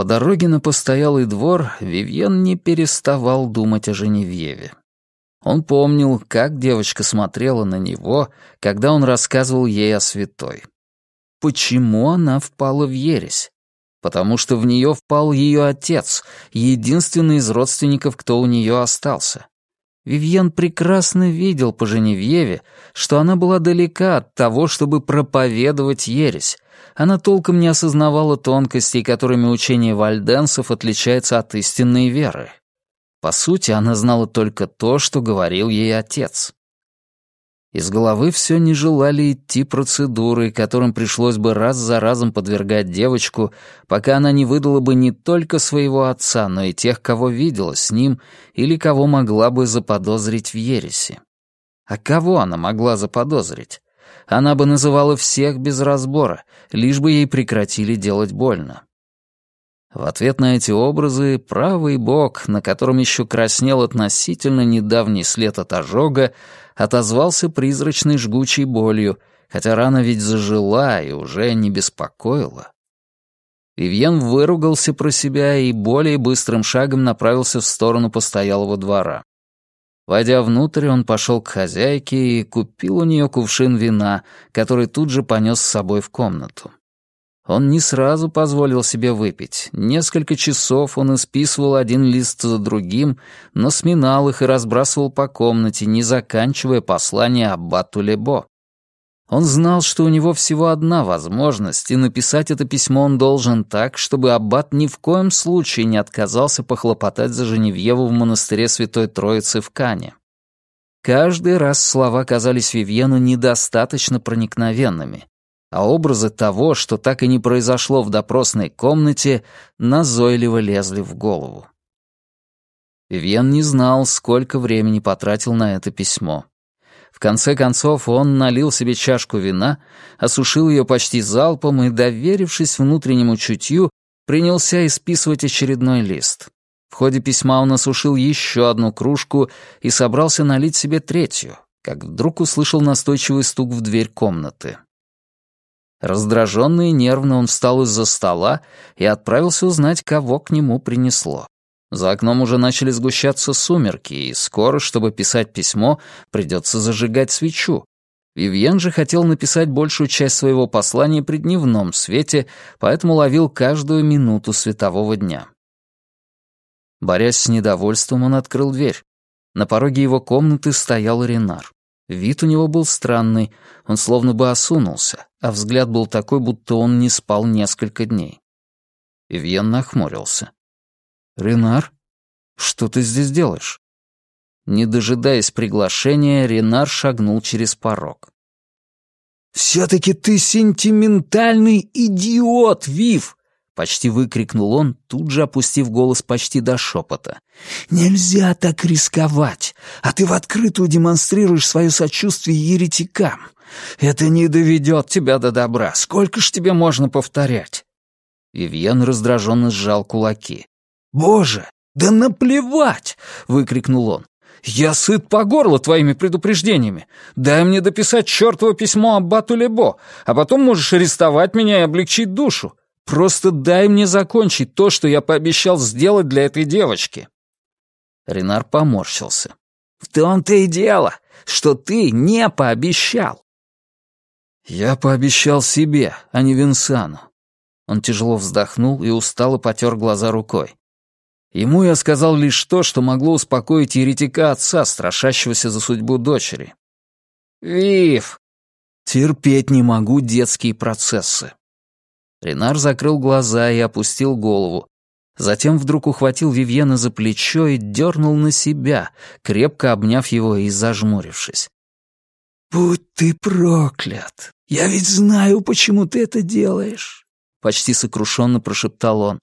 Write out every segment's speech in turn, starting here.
По дороге на постоялый двор Вивьен не переставал думать о Женевьеве. Он помнил, как девочка смотрела на него, когда он рассказывал ей о святой. Почему она впала в ересь? Потому что в нее впал ее отец, единственный из родственников, кто у нее остался. Вивьен прекрасно видел по Женевьеве, что она была далека от того, чтобы проповедовать ересь. Она толком не осознавала тонкостей, которыми учение вальденсов отличается от истинной веры. По сути, она знала только то, что говорил ей отец. Из головы все не желали идти процедуры, которым пришлось бы раз за разом подвергать девочку, пока она не выдала бы не только своего отца, но и тех, кого видела с ним или кого могла бы заподозрить в ересе. А кого она могла заподозрить? Она бы называла всех без разбора, лишь бы ей прекратили делать больно. В ответ на эти образы правый бок, на котором еще краснел относительно недавний след от ожога, отозвался призрачной жгучей болью, хотя рана ведь зажила и уже не беспокоила. Вивьен выругался про себя и более быстрым шагом направился в сторону постоялого двора. Войдя внутрь, он пошел к хозяйке и купил у нее кувшин вина, который тут же понес с собой в комнату. Он не сразу позволил себе выпить. Несколько часов он исписывал один лист за другим, но сминал их и разбрасывал по комнате, не заканчивая послание Аббату Лебо. Он знал, что у него всего одна возможность, и написать это письмо он должен так, чтобы Аббат ни в коем случае не отказался похлопотать за Женевьеву в монастыре Святой Троицы в Кане. Каждый раз слова казались Вивьену недостаточно проникновенными, а образы того, что так и не произошло в допросной комнате, назойливо лезли в голову. Вивьен не знал, сколько времени потратил на это письмо. В конце концов он налил себе чашку вина, осушил ее почти залпом и, доверившись внутреннему чутью, принялся исписывать очередной лист. В ходе письма он осушил еще одну кружку и собрался налить себе третью, как вдруг услышал настойчивый стук в дверь комнаты. Раздраженный и нервно он встал из-за стола и отправился узнать, кого к нему принесло. За окном уже начали сгущаться сумерки, и скоро, чтобы писать письмо, придется зажигать свечу. Вивьен же хотел написать большую часть своего послания при дневном свете, поэтому ловил каждую минуту светового дня. Борясь с недовольством, он открыл дверь. На пороге его комнаты стоял Ренар. Вид у него был странный, он словно бы осунулся, а взгляд был такой, будто он не спал несколько дней. Ивьен нахмурился. «Ренар, что ты здесь делаешь?» Не дожидаясь приглашения, Ренар шагнул через порог. «Все-таки ты сентиментальный идиот, Вив!» Почти выкрикнул он, тут же опустив голос почти до шепота. «Нельзя так рисковать, а ты в открытую демонстрируешь свое сочувствие еретикам. Это не доведет тебя до добра. Сколько ж тебе можно повторять?» Вивьен раздраженно сжал кулаки. «Боже, да наплевать!» — выкрикнул он. «Я сыт по горло твоими предупреждениями. Дай мне дописать чертово письмо Аббату Лебо, а потом можешь арестовать меня и облегчить душу. Просто дай мне закончить то, что я пообещал сделать для этой девочки». Ренар поморщился. «В том-то и дело, что ты не пообещал». «Я пообещал себе, а не Винсану». Он тяжело вздохнул и устало потер глаза рукой. Ему я сказал лишь то, что могло успокоить еретика отца, страшащегося за судьбу дочери. «Вив!» «Терпеть не могу детские процессы. Ренар закрыл глаза и опустил голову. Затем вдруг ухватил Вивьена за плечо и дернул на себя, крепко обняв его и зажмурившись. «Будь ты проклят! Я ведь знаю, почему ты это делаешь!» Почти сокрушенно прошептал он.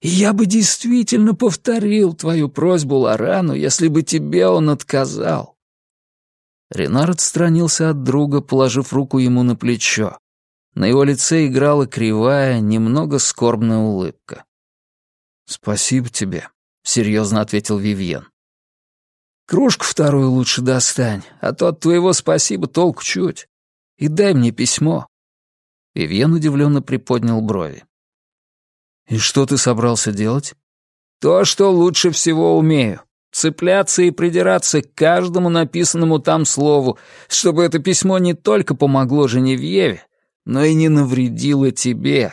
«Я бы действительно повторил твою просьбу Лорану, если бы тебе он отказал». Ренар отстранился от друга, положив руку ему на плечо. На его лице играла кривая, немного скорбная улыбка. «Спасибо тебе», — серьезно ответил Вивьен. Кружку вторую лучше достань, а то от твоего спасибо толку чуть. И дай мне письмо». Вивьен удивленно приподнял брови. «И что ты собрался делать?» «То, что лучше всего умею. Цепляться и придираться к каждому написанному там слову, чтобы это письмо не только помогло Женевьеве, но и не навредило тебе,